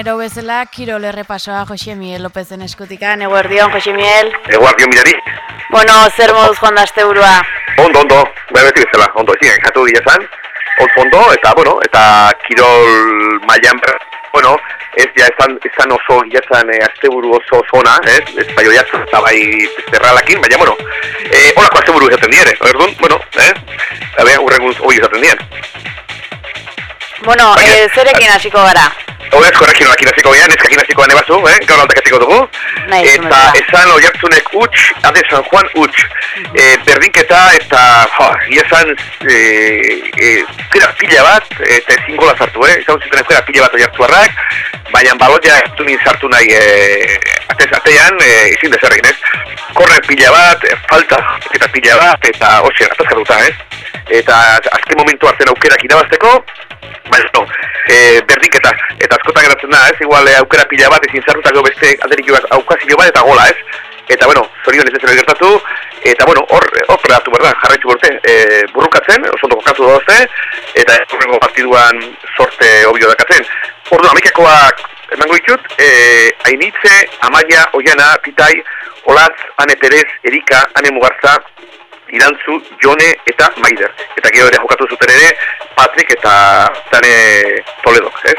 eta astelenero bezala Kirol errepasoa Jose Miguel Lopezen eskutikan. Eguerdion, Jose Miguel. Eguerdion, mirari. Bueno, zer moduz joan da azte burua? Ondo, ondo, bai beti bezala, ondo, ezin, jatu zan. Ondo, ondo, eta, bueno, eta Kirol maian, bueno, ez ja esan, esan oso gilazan e, azte buru oso zona, ez? Ez bai oiatzen eta bai zerralakin, baina, bueno, e, olako azte buru izaten diere, erdun, bueno, eh? Habe, urrengun hori izaten diren. Bueno, eh, zerekin hasiko gara? Hora esko errekin horak inaziko gehan, ezkak inaziko gane bazu, eh? gaur aldak dugu. Nahi, eta esan oiartzunek utx, ade San Juan utx. E, berdinketa eta, jo, iazan, e, e, pila bat, eta ezin gola zartu, eh? Izan zuten ezkera pila bat oiartzuarrak, baina balotia ez du sartu nahi e, atez, atean, e, izin dezerrekin, ez? Korre pila bat, e, falta eta pila bat, eta hoxe, atazkatuta, ez? Eta azken momentu hartzen aukerak irabazteko, Baina, no, e, berdinketa, eta askotan geratzen da, ez, igual e, aukera pila bat, ezin zarrutako beste alderik aukazio bat, eta gola, ez? Eta, bueno, zorion ez ez gertatu, eta, bueno, hor, hor predatu, berda, jarraitzu borte, e, burrukatzen, oso ondo kokatu dauzte, eta horrengo partiduan sorte obio dakatzen. Ordu, amikakoak emango ditut, e, hainitze, amaia, oiana, pitai, olatz, ane perez, erika, ane mugartza, irantzu, jone eta maider. Eta gero ere jokatu zuten ere, Patrick eta zane Toledo, ez?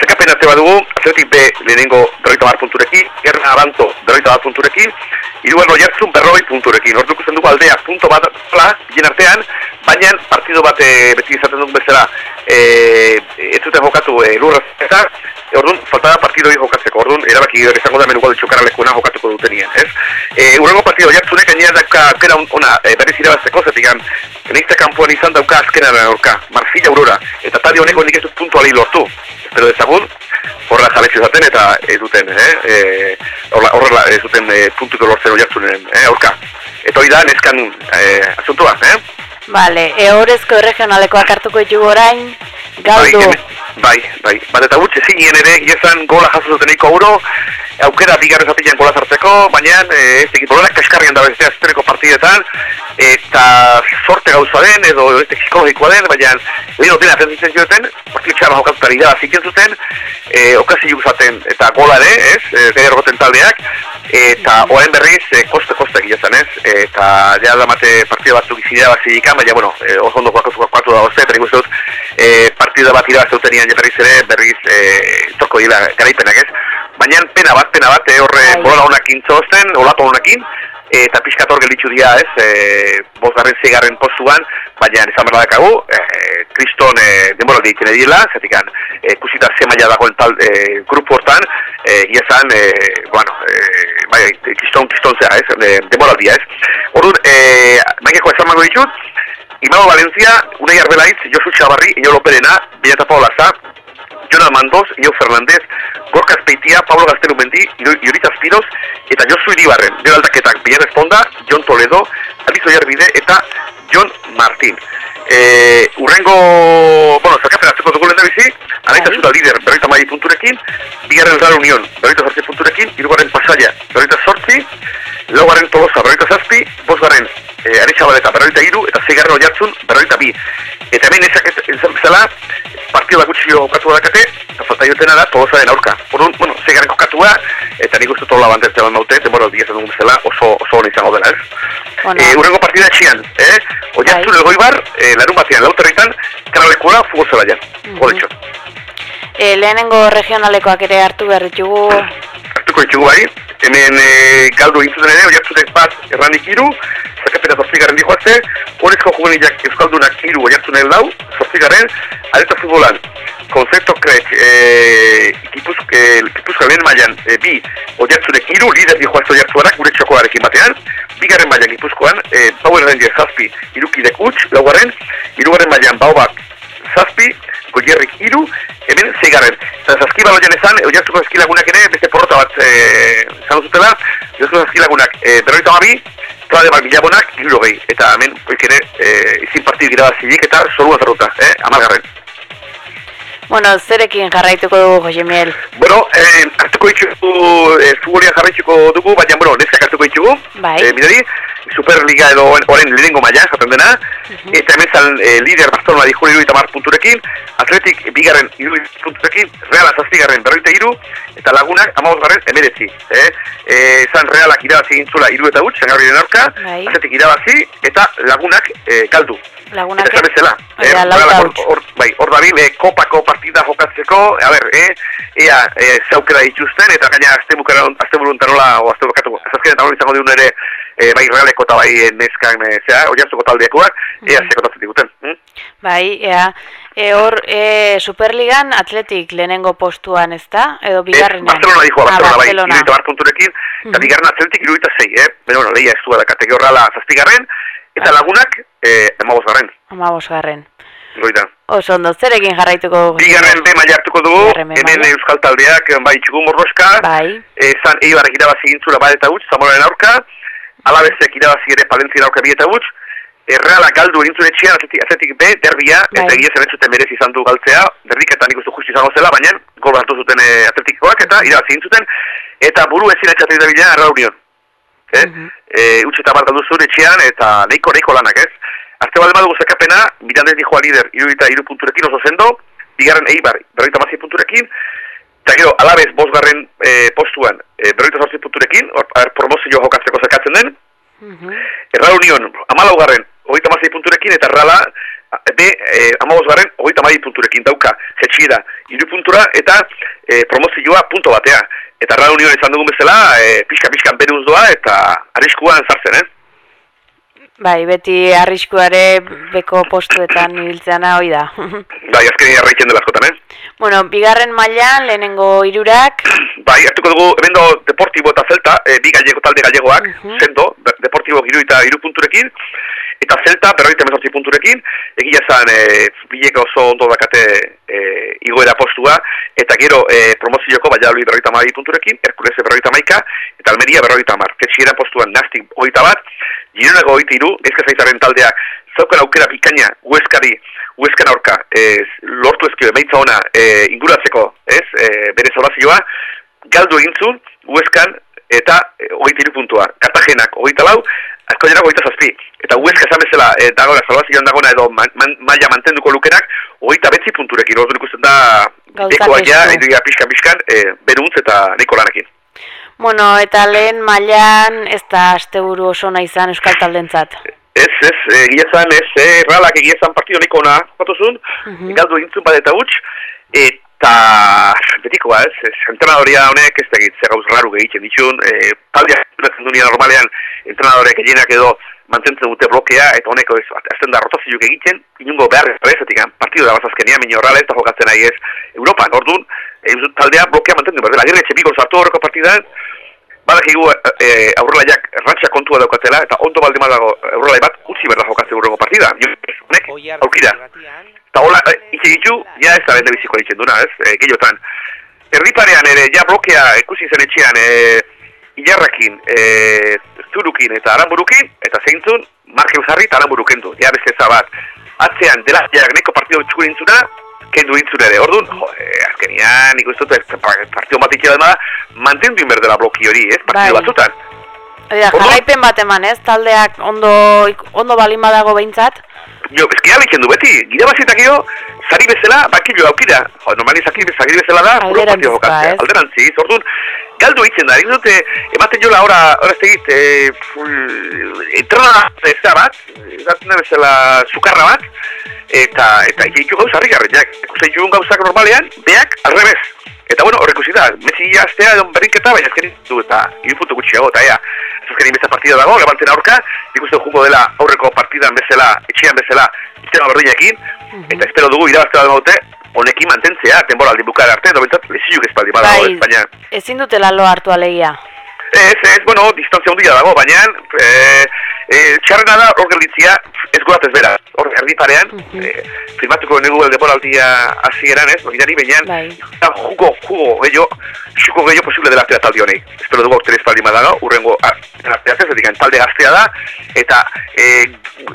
Zekapen arte bat dugu, atletik B lehenengo berroita bar punturekin, erra abanto berroita bar punturekin, irugarro jartzun berroi punturekin. Hortuk dugu aldea punto bat pla, bien artean, baina partido bat e, beti izaten dugu bezala, e, ez zuten jokatu e, lurra eta, Orduan, falta da partido hori jokatzeko, orduan, erabaki gero izango da menuko ditxokara lekuna jokatuko dutenien, ez? E, urrengo partido jartzunek, gainera dauka pera ona, e, berriz irabazteko, zetik gan, neizte kanpoan izan dauka azkenan aurka, Marfila Aurora, eta tali honeko nik ez dut puntu ali lortu, pero dezagun, horra jabetzi zaten eta ez duten, eh? E, horrela ez duten e, puntuko lortzen hori jartzunen, eh, aurka. Eta hori da, neskan e, asuntua, eh? Vale, e horrezko regionalekoak hartuko ditugu orain, galdu. Bai, bai, bai. Bat eta gutxe zinien ere, iezan gola jaso zuten eiko auro, aukera bigarren zatilean gola zartzeko, baina ez egin problemak kaskarrian da beste azteneko partidetan, eta sorte gauza den, edo ez psikologikoa den, baina lehino dena zentzen zioten, partio txarra jokatuta da zuten, e, okazio zaten eta gola ere, ez, e, gero taldeak, eta oen berriz, e, koste koste egin ez, eta ja da mate partida batzuk izidea bat zidikan, baina, bueno, e, oso ondo guakatu guakatu da oste, eta dut, e, partida bat irabazte utenian berriz ere, berriz e, toko dila garaipenak ez, baina pena bat, pena bat, e, horre bai. bola honakin txosten, olapo honakin, eta pixkat hor dira, ez, e, bosgarren zeigarren postuan, baina izan berda dakagu, e, kriston e, demoraldi ditzen edila, zetikan, e, kusita ze maila dagoen tal e, grupo hortan, e, iazan, e, bueno, e, bai, kriston, kriston zea, ez, e, demoraldia, ez. Orduan, e, maikako esan mango ditut, Imao Valencia, Unai Arbelaiz, Josu Txabarri, Ino Loperena, Bilata Paula Zá, Jonal Mandoz, Ino Fernández, Gorka Azpeitia, Pablo Gaztelu Mendi, Iurita Spiros, eta Josu Iribarren, Bera Aldaketak, Bilar Esponda, Jon Toledo, Alizo Jarbide, eta Jon Martín. E, urrengo, bueno, zakapen hartzeko dugu lehen da bizi, anaita zuta lider, berroita mai punturekin, bigarren Real Unión, berroita sortzi punturekin, irugarren Pasaia, berroita sortzi, laugarren Tolosa, berroita zazpi, bosgarren e, Aritxabaleta, berroita iru, eta zeigarren Oiartzun, berroita bi. Eta hemen ezak ezan bezala, partio da gutxi jokatu badakate, eta falta jotena da, tolosa den aurka. Orduan, bueno, zeigarren kokatua, eta nik uste tola bandet zelan maute, demora diez dugun bezala, oso, oso honi izango dela, ez? Bueno. E, urrengo partida etxian, eh? Oiartzun bai. elgoi bar, e, larun batean, lauterritan, kanalekura, futbol zela jan, mm -hmm. E, lehenengo regionalekoak ere hartu behar ditugu? Hartuko ditugu bai, hemen e, galdu egin ere, oiartzunek bat erranik iru, zakapena zortzigaren dihoazte, horrezko juvenilak euskaldunak iru oiartzunen lau, zortzigaren, areta futbolan, konzepto krek, e, kipuzk, e, kipuzka lehen mailan, e, bi, oiartzunek iru, lider dihoazte oiartzuarak, gure txokoarekin batean, bigarren mailan gipuzkoan, e, Bauer Ranger zazpi, irukidek utx, laugarren, irugarren mailan Baubak zazpi, goierrik iru, hemen zeigarren. Eta zazkiba loian ezan, oiartzuko zazkilagunak ere, beste porrota bat e, zan duzutela, oiartzuko zazkilagunak e, berroita gabi, Trade bat bilabonak, giro gehi. Eta hemen, ere, e, izin partidu gira zilik eta zorua zarruta, eh? amargarren. Bueno, zerekin jarraituko dugu, Jose Miel? Bueno, eh, hartuko itxugu, eh, futbolia jarraituko dugu, baina, bueno, neskak hartuko itxugu. Bai. Eh, midari, Superliga edo oren lehenengo maila, jaten dena, eta hemen zan e, lider Barcelona di juri iruita mar punturekin, Atletik bigarren iruita punturekin, Reala zazpigarren berroita iru, eta lagunak amabos garren emeretzi. Eh? E, zan Realak irabazi gintzula iru eta huts, zengarri aurka, Bai. Atletik irabazi, eta lagunak e, galdu. Lagunak bezala, Hori da, eh, hor- bai, hor dabil, eh, kopako partida jokatzeko, a ber, eh, ea, eh, zaukera dituzten, eta gaina azte bukaron, azte buruntan nola, o azte bukatu, azazken eta hori izango diun ere, eh, bai realeko eta bai eh, neskan, eh, zera, oiartzuko taldeakoak, ea Mhm. zekotatzen diguten. Hm? Bai, ea. E, hor, e, Superligan atletik lehenengo postuan, ez da? Edo Eh, bigarrenean? Barcelona dijo, Barcelona, ah, bai, Barcelona. iruita bar punturekin, eta Mhm. bigarren atletik iruita zei, eh? Beno, bueno, lehia ez du da kategi horrela zazpigarren, eta Bai. lagunak, eh, emagos garren, Amabos garren. goita. Oso ondo, zerekin jarraituko? Bigarren be maila hartuko dugu, B hemen maila. euskal taldeak, eh, bai, txugu morroska, Bai, Ezan Eibarrek irabazi gintzula bat eta huts, Zamoraren aurka, alabezek irabazi ere Palentzien aurka bi eta huts, Erreala galdu egin zuen etxean, atletik, atletik B, derbia, Bai. eta egia zen entzuten merezi izan du galtzea, derbiketan nik uste justi izango zela, baina gol hartu zuten e, atletikoak eta irabazi egin zuten, eta buru ezin etxatik da bidean Erra Union. Eh? Mhm. e, utz eta bat galdu zuen etxean, eta nahiko nahiko lanak ez. Azte bale badugu zekapena, Mirandez dijoa lider, iru eta iru punturekin oso zendo, bigarren Eibar, berroita mazzi punturekin, eta gero, alabez, bosgarren e, postuan, e, berroita zortzi punturekin, er, promozio jokatzeko zekatzen den, Mhm. Erral Union, amalaugarren, hogeita mazai punturekin, eta Errala, be, e, amabosgarren, hogeita mazai punturekin dauka, jetxiera, iru puntura, eta e, promozioa punto batea. Eta Erral Union izan dugun bezala, e, pixka-pixkan beruz doa, eta arriskuan sartzen, eh? Bai, beti arriskuare beko postuetan ibiltzeana hoi da. Bai, azkenean erraitzen dela askotan, eh? bueno, bigarren mailan lehenengo hirurak, Bai, hartuko dugu, hemen do Deportibo eta Zelta, e, bi gallego talde gallegoak, Mhm. sendo, Be- Deportibo giru eta iru punturekin, eta Zelta, berroita emezortzi punturekin, egia zan, e, bilek oso ondo dakate e, igoera postua, eta gero e, promozioko Valladolid berroita amabi punturekin, Herkules berroita maika, eta Almeria berroita amar. Ketxiera postuan Nastik hogeita bat, Gironako hogeita iru, ezka zaitaren taldeak, zaukan aukera bikaina, Hueskari, Hueskan aurka, e, lortu ezkio emaitza ona e, inguratzeko, ez, e, bere salvazioa, galdu egin zuen, Hueskan eta e, hogeita iru puntua. Kartagenak hogeita lau, azkoinak hogeita zazpi. Eta Hueska esan bezala, e, dagoela, salvazioan dagoena edo man, man, maila mantenduko lukenak, hogeita betzi punturekin. Orduan ikusten da, dekoa ja, iduia pixkan-pixkan, e, beruntz eta neko lanakin. bueno, eta lehen mailan ez da asteburu oso nahi izan euskal taldentzat. Ez, ez, e, egia ez, e, realak egia zan partido niko ona, jokatu zuen, Mhm. galdu egin zuen bat eta huts, eta betikoa ez, ez entrenadoria honek ez zer gauz raru egiten ditun, e, dunia normalean entrenadoreak egienak edo mantentzen dute blokea, eta honeko ez, azten da rotazioak egiten, inungo behar ez berezatik, partido da bazazkenia, minio horrela ez da jokatzen nahi ez Europan, orduan, e, taldea blokea mantendu behar dela, agirre etxe bigol sartu horreko partidan, badakigu e, aurrelaiak errantxa kontua daukatela, eta ondo baldin badago aurrelai bat, utzi berda jokatzen urrengo partida. Honek, aukira. Eta hola, e, itxe ditu, ja ez da bende biziko ditzen duna, ez, e, gehiotan. Erriparean ere, ja blokea ikusi zen etxean, e, Ilarrakin, e, Zurukin eta Aranburukin, eta zeintzun, Markel jarri eta Aranburuken du, ja beste bat. Atzean, dela, ja, neko partido txukur intzuna, kendu intzun ere, orduan, jo, e, azkenian, ikusten dut, ez, pa- partido bat itxera dela, mantendu inber dela bloki hori, ez, partido Bai. batzutan. Orduan- jarraipen bat eman ez, taldeak ondo, ondo balin badago behintzat. Jo, eski abitzen du beti, gira bazitak jo, zari bezala, bakillo aukira. Jo, normali zaki, zari bezala da, puro jokatzea. ba, ez? Alderantziz, orduan, galdu egiten da, egin dute, ematen jola, ora, ora ez tegit, e, entrada ez da bat, ezatzen da bezala sukarra bat, eta, eta egin gauza harri garriak. Ikusten ditugun gauzak normalean, beak, alrebez. Eta bueno, horrek ikusi da, Messi astea edo berrinketa, baina azkenin du eta hiru puntu gutxiago, eta ea, azkenin beste partida dago, levanten aurka, nik uste jungo dela aurreko partidan bezala, etxean bezala, iztema berdinekin, eta espero dugu irabazte bat dute, honekin mantentzea, denboraldi bukara arte, edo bintzat, leziluk espaldi badago, Bai, ez, baina... ezin dutela lo hartu alegia. Ez, ez, bueno, distantzia hundia dago, baina e, e, txarrena da hor gelditzia ez gurat ez bera. Hor erdi parean, Mhm. e, firmatuko negu denboraldia hasieran ez, baginari baina Bai. jugo, jugo gehiago, xuko gehiago posible dela atera talde honi. Espero dugu aurten espaldi badago, urrengo artea ez, edik, talde gaztea da, eta e,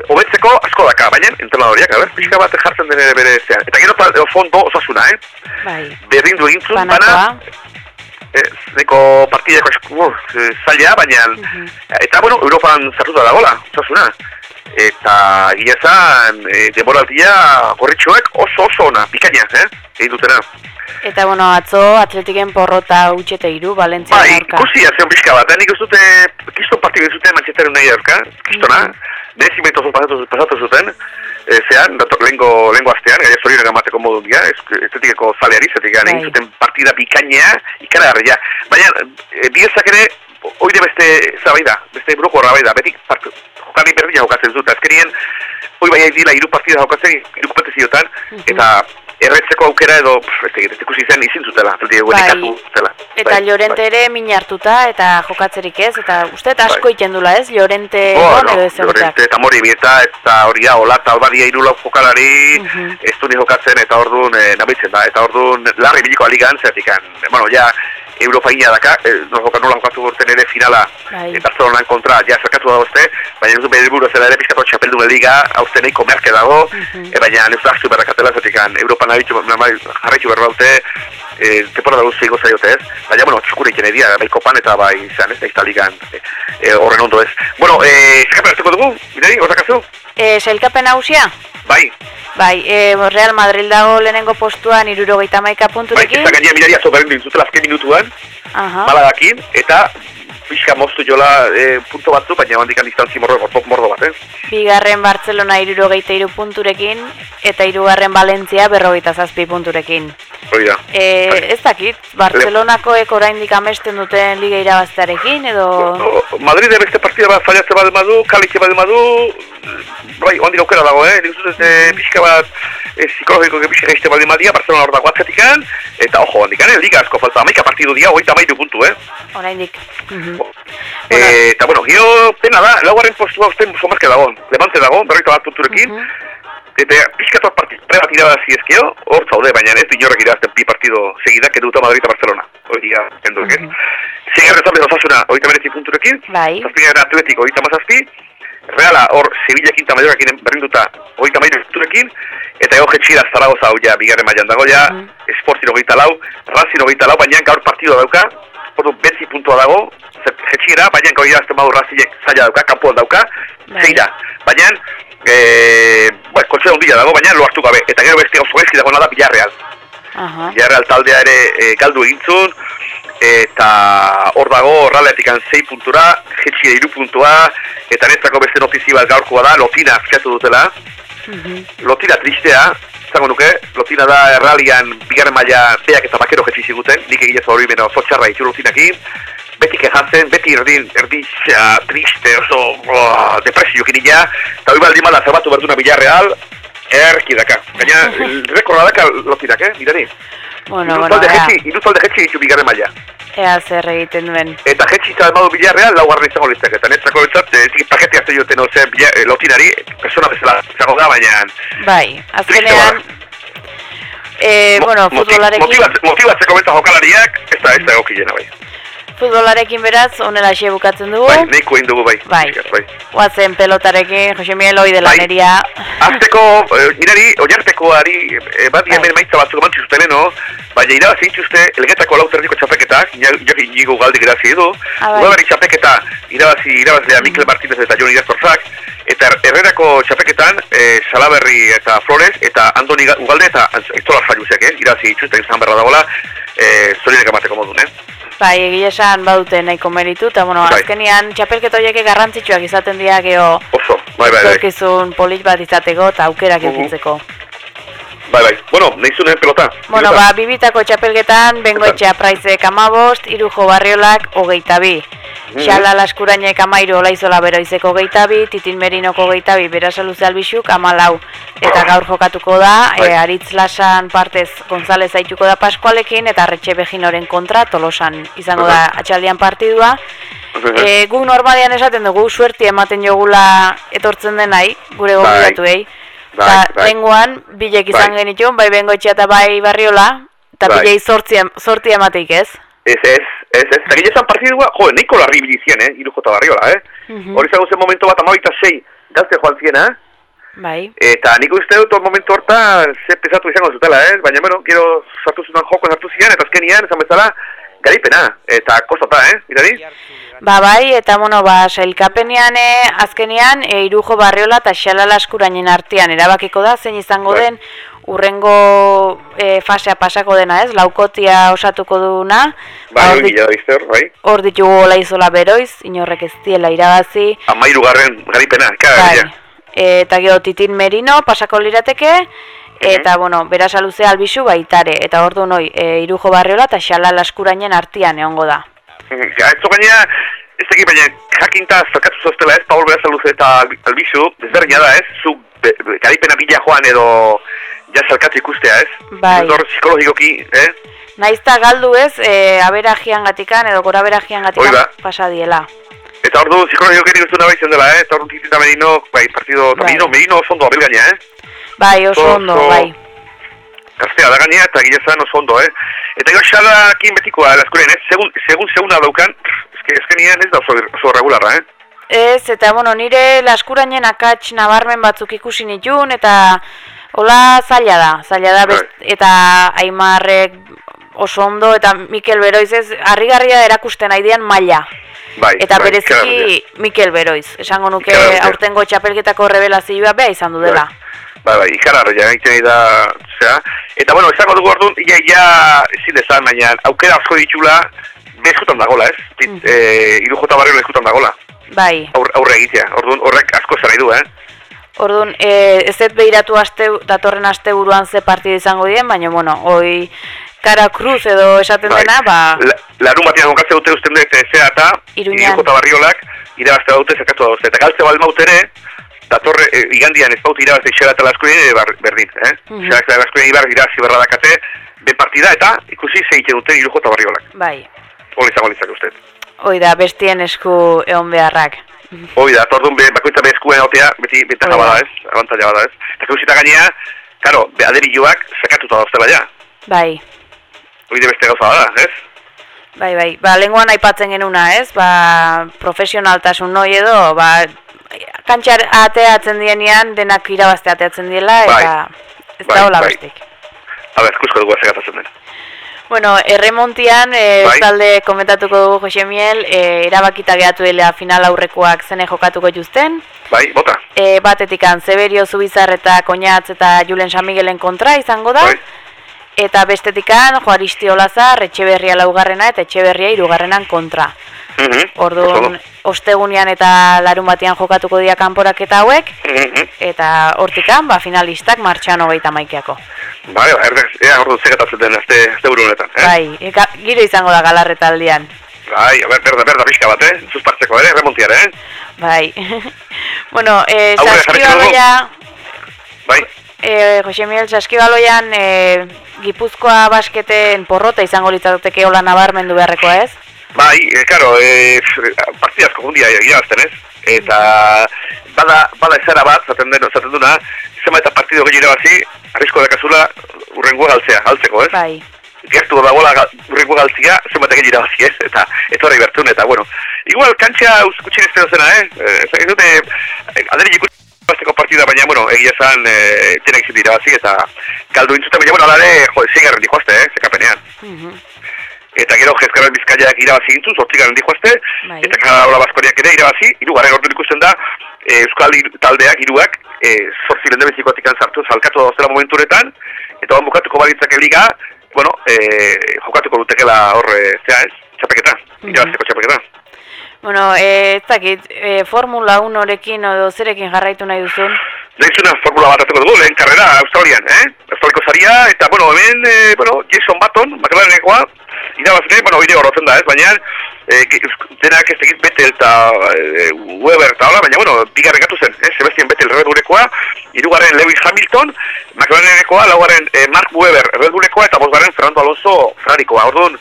hobetzeko asko daka, baina entrenadoriak, a ber, pixka bat jartzen den ere bere zean. Eta gero fondo osasuna, eh? Bai. Berdindu egin zuen, bana, eh, neko partideko esku, eh, zaila, baina, eta, bueno, Europan zartuta dagoela, osasuna. Eta, gila zan, e, demoraldia gorritxoek oso oso ona, bikaina, eh, egin dutena. Eta, bueno, atzo, atletiken porrota utxete iru, Valentzia bai, aurka. ikusi, azion pixka bat, eh, nik ez dute, partidu ez dute Manchesterin nahi aurka, kistona, mm -hmm. nezimentu oso pasatu, pasatu zuten, e, zean, dator, lehenko, lehenko astean, gaia zorionak amateko modu dira, ez, estetikeko zaleari, zetik egin Bai. zuten partida bikainea, ikaragarria. Baina, e, bidezak ere, oire beste zabaida, beste bruko rabaida, beti part, jokari berdina jokatzen dut, azkenien, hoi bai dira hiru partida jokatzen, hiru kompetiziotan, eta erretzeko aukera edo, pff, ez ikusi zen izin zutela, zelti Bai. zela. Eta Bai, Llorente bai. ere min hartuta eta jokatzerik ez, eta uste eta asko Bai. iten dula ez, Llorente Oh, no, edo ez Llorente eta Mori Bieta eta hori da, Ola Talbadia irulau jokalari, Mhm. ez du jokatzen eta orduan e, nabitzen da, eta orduan larri biliko aligan, zertikan, bueno, ja, Europa ina daka, e, no joka nola jokatu urten ere finala Bai. e, Barcelonan kontra, ja, zerkatu da uste, baina ez du behar buruz zela ere pizkatu txapeldun liga, hauste neiko merke dago, Mhm. e, baina ez da hartu berrakatela, zertikan, Europa nabitzu, jarraitu berra dute, e, temporada guzti igo zaiote ez, baina, bueno, txukure ikene dira, bai kopan eta bai izan, ez da iztaligan, e, e, horren ondo ez. Bueno, e, eskapen hartuko dugu, bidei, horrakazu? E, Sailkapen hausia? Bai, Bai, e, Real Madrid dago lehenengo postuan irurogeita maika bai, punturekin. ez da gainera mirari azo berrendu intzutela azken minutuan, Aha. malagakin, eta pixka moztu jola e, punto batzu, baina handikan distantzi mordo, mordo, bat, eh? Bigarren Barcelona irurogeita iru punturekin, eta hirugarren Valentzia berrogeita zazpi punturekin. Hori da. E, Bai. ez dakit, Barcelonakoek oraindik amesten duten liga irabaztearekin, edo... O- Madrid beste partida bat faiatze bat badu, kalitxe bat badu, bai, ondik aukera dago, eh? Nik dut, eh, pixka bat eh, psikologiko pixka gaizte bat madia, Barcelona hor dago atzetikan, eta ojo, handikan, eh, liga asko falta, amaika partidu dia, hogeita mairu puntu, eh? Oraindik. Mhm. Eh, eta bueno, gio pena da, laugarren postua uste somarke dago, levante dago, berroita bat punturekin, Mhm. eta pixkatu partidu, bat irabazi ezkio, hor zaude, baina ez du inorrek irabazten bi partido seguidak eduta Madrid eta Barcelona, hori dira, endurek, ez? Mhm. Segarren zabe osasuna, hogeita meretzi punturekin, Bai. zazpigaren atletiko, hogeita mazazpi, Reala hor Sevilla kinta Mallorcakin berrinduta hogeita mairu punturekin, eta ego jetxira Zaragoza hau ja, bigarren mailan dago ja, Mhm. Sportin hogeita lau, Razin hogeita lau, baina gaur partido dauka, ordu betzi puntua dago, jetxira, baina gaur irazten badu Razinek zaila dauka, kanpoan dauka, Bai. zeira, baina, e, bueno, koltxe ondila dago, baina lo hartu gabe, eta gero beste oso ezki dago nada Villarreal. Aha. Villarreal taldea ere e, galdu egintzun, eta hor dago horraletikan 6 puntura, jetxia 3 puntua, eta netzako beste notizi bat gaurkoa da, lotina azkatu dutela. Mhm. Lotina tristea, zango nuke, lotina da errealian bigarren maila beak eta bakero jetxi ziguten, nik egin ez hori beno zotxarra ditu lotinakin, beti kejatzen, beti erdin, erdin, xa, triste, oso, oh, depresio kinila, eta hori baldin mala zerbatu berduna Villarreal, erki daka. Gaina, rekorra daka lotinak, eh, mirari. Bueno, bueno, talde jetxi, hiru talde jetxi ditu bigarren maila. ea zer egiten duen. Eta jetxi izan badu Villarreal, laugarren izango litzak. Eta netzako betzat, ez dakit pakete hartu joten ozen bila, eh, lotinari, persona bezala izango da, baina... Bai, azkenean... E, bueno, futbolarekin, motibatze- Motibatzeko benta jokalariak, ez da, ez da egokilena, bai. Futbolarekin beraz, onela xe bukatzen dugu. Bai, nahiko egin dugu, bai. Bai. bai. Guazen pelotarekin, Jose Miguel hoi de Bai. laneria. Azteko, eh, mirari, oiartekoari, eh, bat Bai. maitza batzuk emantzi zutenen, baina irabazi dituzte elgetako lauterriko txapeketak, jok inigo galdik irabazi edu, Ah, bai. Udaberri txapeketa irabazi irabazlea Mikel Martínez eta Jon Iraztorzak, eta herrerako txapeketan, eh, Salaberri eta Flores, eta Andoni Ga- Ugalde eta Aizola Zaiuzek, eh, irabazi dituzte izan berra dagoela, eh, zorinek amateko modun, eh? Bai, egia esan badute nahiko meritu, eta bueno, Bai. azkenian txapelketa horiek garrantzitsuak izaten dira geho Oso, bai, bai, bai. polit bat izateko eta aukerak Mhm. eukitzeko. Bai, bai. Bueno, nahi zuen pelota. Bueno, Pilota. ba, bibitako txapelketan, bengoetxea praizek amabost, irujo barriolak hogeita bi. Mhm. Xala laskurainek amairu olaizola beroizeko hogeita bi, titin merinoko hogeita bi, berasaluze albixuk amalau. Eta gaur jokatuko da, Bai. e, Aritz Lasan partez González aituko da Paskualekin, eta Retxe Beginoren kontra, tolosan izango da atxaldian partidua. E, guk normalian esaten dugu, suerti ematen jogula etortzen denai, gure Bai. gobidatuei. Bai, Eta bai. lenguan, bilek izan Bai. genituen, bai bengoetxea eta bai barriola, eta Bai. bilei sortzi, sorti emateik ez. Ez, ez, ez, ez. Eta gile esan partidua, jo, nahiko larri bilizien, eh, iru jota barriola, eh? Mhm. Hori zago zen momento bat, amabita sei, gazte joan ziena, Bai. eta nik uste dut, hor momentu hortan, ze pesatu izango zutela, eh? Baina, bueno, gero sartu zuten joko sartu zian, eta azkenian, esan bezala, garipena, eta kostata, eh, irari? Ba bai, eta bueno, ba, sailkapenean e, azkenean e, irujo barriola eta xalala artean erabakiko da, zein izango bai. den urrengo e, fasea pasako dena ez, laukotia osatuko duna. Ba, hori gila da bai. Hor ditugu izola beroiz, inorrek ez diela irabazi. Amairu garren garipena, bai. eta gero titin merino pasako lirateke, eta bueno, beraz aluzea albizu baitare, eta ordu noi, e, irujo barriola eta xalala eskurainen artean egongo da. Ja, ez baina, ez dakit baina, jakinta zakatu zoztela ez, Paul Beraz Aluze eta Albizu, desberdina da ez, zu garipena bila joan edo ja zalkatu ikustea ez? Bai. Zor psikologikoki, eh? Naizta galdu ez, e, aberajian gatikan edo gora aberajian gatikan pasa diela. Eta ordu psikologikoki nik uste nabaizen dela, eh? Eta ordu titita merino, bai, partido, bai. merino, merino oso ondo abelgaina, eh? Bai, oso ondo, bai. Gaztea da gainea eta gilezan oso ondo, eh? Eta gero xalakin betikoa, laskuren, eh? Segun, segun seguna daukan, eske, eske nien ez da oso, oso regularra, eh? Ez, eta bueno, nire laskurainen akats nabarmen batzuk ikusi nitun, eta hola zaila da, zaila da, best, bai. eta aimarrek oso ondo, eta Mikel Beroiz ez, harrigarria erakusten aidean maila. Bai, eta bai, bereziki Mikel Beroiz, esango nuke aurtengo txapelketako revelazioa beha izan du dela. Bai bai, bai, ikararra ja, egiten da, zera. Eta, bueno, esango dugu orduan, ia, ia, ezin dezan, baina, aukera asko ditula, bezkutan dagola, ez? Mm -hmm. e, Iru jota barrio bezkutan dagola. Bai. Aur, aurre egitea, orduan, horrek asko zara du, eh? Orduan, e, ez ez behiratu aste, datorren aste buruan ze partida izango dien, baina, bueno, hoi, kara cruz edo esaten bai. dena, ba... La, larun batian gonkatze dute usten dut, zera eta, Iru jota barriolak, irabazte dute, zekatu dut, eta galtze balmaut ere, datorre e, igandian ez bauti irabazi xera eta laskurien ere berdin, eh? Mm -hmm. Xera eta laskurien ibar irabazi berra dakate, ben partida eta ikusi zeite duten irujo eta barriolak. Bai. Hori izango litzak uste. Hoi da, bestien esku egon beharrak. Hoi da, tordun be, bakoitza be eskuen autea, beti beti bada ez, abantaila bada ez. Eta kusita gainea, karo, be aderi joak dauztela ja. Bai. Hoi beste gauza bada, ez? Bai, bai, ba, lenguan aipatzen genuna, ez? Ba, profesionaltasun noi edo, ba, kantxar ateatzen dienean denak irabazte ateatzen diela bai. eta ez da hola bai. bestik. A ber, kusko dugu azegatatzen den. Bueno, erremontian, e, bai. talde komentatuko dugu Jose Miel, e, erabakita gehatu elea final aurrekoak zene jokatuko juzten. Bai, bota. E, batetikan, Zeberio, Zubizar eta Koñatz eta Julen San Miguelen kontra izango da. Bai. Eta bestetikan, Joaristi Olazar, Etxeberria laugarrena eta Etxeberria irugarrenan kontra. Mm Orduan, ostegunean eta larun batean jokatuko dira kanporak eta hauek, mhm. eta hortikan, ba, finalistak martxan hogeita maikeako. Bai, ba, erdez, ea, ordu zegatatzen den, azte, azte buru honetan, eh? Bai, eka, giro izango da galarreta aldian. Bai, a ber, berda, berda, pixka bat, eh? Zuzpartzeko, ere, remontiare, eh? Bai. bueno, eh, saskibaloia... Bai. Eh, Jose Miguel, saskibaloian, eh, Gipuzkoa basketen porrota izango litzateke hola nabarmendu beharrekoa, ez? Bai, e, karo, e, partidazko jundia irabazten ez, eta bada, bada ezara bat, zaten, den, zaten duna, zema eta partido gehi irabazi, arrisko dakazula urrengo galtzea, galtzeko ez? Bai. Gertu da bola urrengo galtzia, eta gehi irabazi ez, eta ez horrei bertun, eta bueno. Igual, kantxea uskutxin ez zena, eh? Ez dute, aderi jikut Basteko partida, baina, bueno, egia esan, e, tenek zitu irabazi, eta galdu intzuten, baina, bueno, alare, jo, zigarren dihoazte, eh, zekapenean. Mm eta gero jezkaren bizkaiak irabazi gintu, zortzigan dihoazte, bai. eta kanadarola baskoriak ere irabazi, irugarren ordu ikusten da, e, Euskal taldeak, iruak, e, zortzi lende bezikotik antzartu, zalkatu da momenturetan, eta hon bukatuko balitzak liga, bueno, e, jokatuko dutekela horre, zea ez, txapeketa, mm irabazteko txapeketa. Bueno, e, ez dakit, e, Formula 1 horekin edo zerekin jarraitu nahi duzun? Lehizuna Formula bat atuko dugu, lehen karrera Australian, eh? Australiko zaria, eta, bueno, hemen, e, bueno, Jason Button, McLarenekoa, irabazne, bueno, bide horretzen da, ez, baina, e, denak ez egit Betel eta e, Weber eta hola, baina, bueno, bigarren gatu zen, eh, Sebastian Betel Red Bullekoa, irugarren Lewis Hamilton, McLarenekoa, laugarren e, Mark Weber Red Bullekoa, eta bosgarren Fernando Alonso Ferrarikoa, orduan,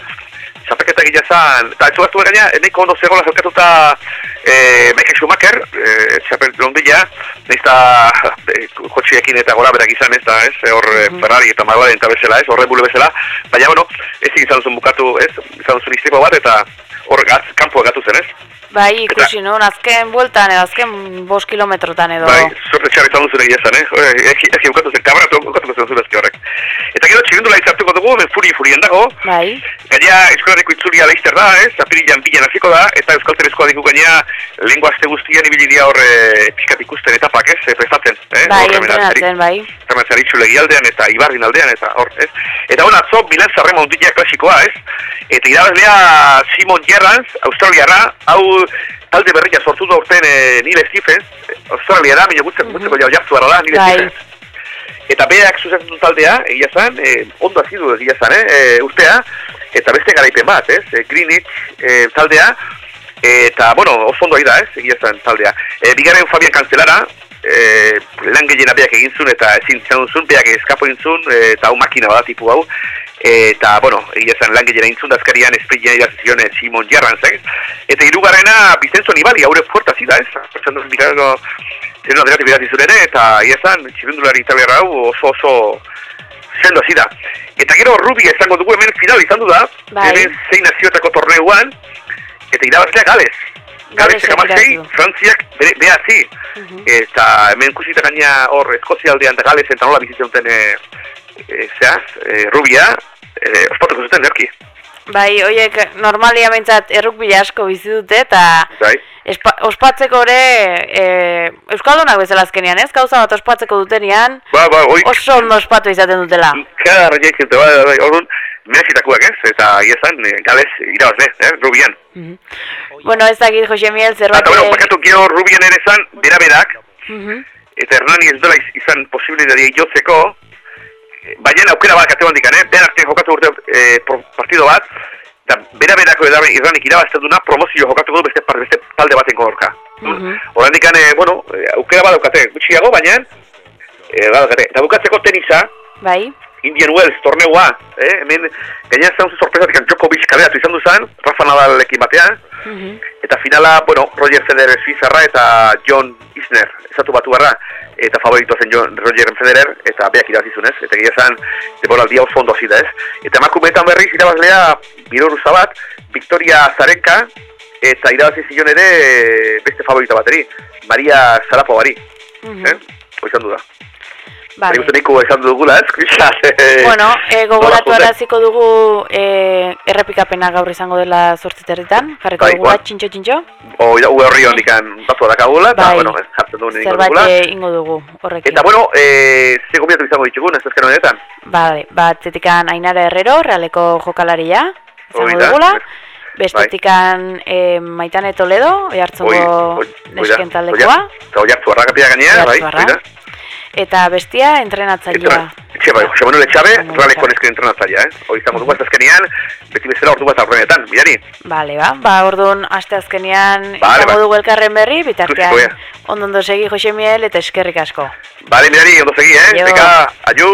zapeketa gila zan, eta ez zugaztu gaina, eneko ondo zegoela zelkatuta e, Mike Schumacher, e, txapel londila, nahizta e, kotxiekin eta gora berak izan ez da, ez, hor mm Ferrari eta McLaren eta bezala, ez, horre bule bezala, baina, bueno, ez izan zuen bukatu, ez, izan zuen iztripo bat, eta hor gatz, kanpo gatu zen, ez. Bai, ikusi nun, azken bueltan edo, azken bos kilometrotan edo. Bai, sorte txarri zan duzure gizan, eh? Eki, eki bukatu zen, kameratu bukatuko zen zure horrek. Eta gero, txirindu lahi zartuko dugu, ben furi furien dago. Bai. ja eskolareko itzulia leizter da, ez? Apirilean bilan hasiko da, eta Euskal Teleskoa diku gaina lengua azte guztian ibili dia hor e, pixkat ikusten etapak, ez? E, prestatzen, eh? Bai, entrenatzen, bai. Entrenatzen itxulegi aldean eta Ibardin aldean, eta hor, ez? Eta hona, atzo, bilan zarrema unditia klasikoa, ez? Eta irabazlea Simon Gerrans, Australiara, hau talde berria sortu da urten e, Nile Stephens, Australiara, minio gutzen, mm -hmm. jartu da, Nile bai. Stephens. Eta beak zuzatzen du taldea, egia zan, e, ondo azidu egia zan, eh, e, urtea, eta beste garaipen bat, ez, e, Greenwich e, taldea, eta, bueno, oso ondo da, ez, egia zan taldea. E, Bigaren Fabian Kanzelara, e, lan gehiena beak egin zuen, eta ezin txan zuen, beak eskapo egin zuen, e, eta hau makina bada tipu hau, eta, bueno, egia zan lan gehiena egin zuen, dazkarian espritien idazizion Simon Jarranzek, eta irugarrena Bizenzo Nibali, haure fuerta zida, ez, pertsan duen Zeno aderati bidati zure ere, eta iezan, txirundulari itaberra hau oso oso sendo hasi da. Eta gero Rubi izango dugu hemen final izan du da, bai. hemen zein nazioetako torneuan, eta irabazlea Gales. Gales eka mazei, Frantziak beha zi. Uh Eta hemen kusita gaina hor Eskozia aldean da Gales eta nola bizitzen duten e, e, zehaz, e, Rubia, e, ospatuko zuten erki. Bai, oiek normalia mentzat erruk bila asko bizi dute eta bai. Ospatzeko ere e, Euskaldunak bezala azkenian, ez? Gauza bat ospatzeko dutenean ba, ba, oso ondo ospatu izaten dutela. Regiek zute, bai, bai, orduan, ez? Eta iezan, e, galez, irabaz, eh, Rubian. Mm -hmm. Bueno, ez dakit, Jose Miel, zerbait... Eta, bueno, bakatu gero Rubian ere zan, bera berak, mm -hmm. eta Hernani ez dela izan posibilitatea jotzeko, baina aukera bat kate handikan, eh? Behar arte jokatu urte eh, partido bat, bera berako irranik irabazten duna promozio jokatuko du beste, beste talde baten gorka. Mm -hmm. Horandikan, eh, bueno, eh, aukera bat daukate, gutxiago, baina, eh, daukate. Eta bukatzeko tenisa, bai. Indian Wells torneua, eh? hemen gainean zaun zu sorpresatik Djokovic kabeatu izan duzan, Rafa Nadalekin batean, mm eta finala, bueno, Roger Federer Suizarra eta John Isner, esatu batu barra, eta favorito zen John Roger Federer, eta beak irazizunez, eta gira zan, deboraldia oso ondo zida ez. Eta emakumeetan berriz irabazlea, Biroru Zabat, Victoria Zarenka, eta irabazizion ere beste favorita bateri, Maria Sarapo bari. Mm -hmm. eh? Oizan du da. Vale. Bai, niko esan dugula, ez? bueno, e, gogoratu araziko dugu e, errepikapena gaur izango dela zortziterritan, jarriko bai, dugu bat, txintxo, txintxo. O, ja, ue horri hondikan batu dakagula, eta, bai. bueno, jartzen dugu niko dugula. Zerbait ingo dugu, horrekin. Eta, bueno, e, ze gomiatu izango ditugun, ez ezken honetan? Vale, bat, zetikan Ainara Herrero, realeko jokalaria, izango dugula. Bestetikan bai. eh, Maitane Toledo, oi hartzungo neskentaldekoa. Oi hartzu arrakapia gainea, bai, Eta bestia entrenatzailea. Etxe bai, Jose Manuel Etxabe, realeko nesken entrenatzailea, eh? Hoi izango dugu azkenean, beti bezala ordu bat aurrenetan, mirari. Bale, ba, ba, orduan, aste azkenean vale, izango ba. dugu elkarren berri, bitartean, ondo ondo segi Jose Miel, eta eskerrik asko. Bale, mirari, ondo segi, eh? Beka, aio!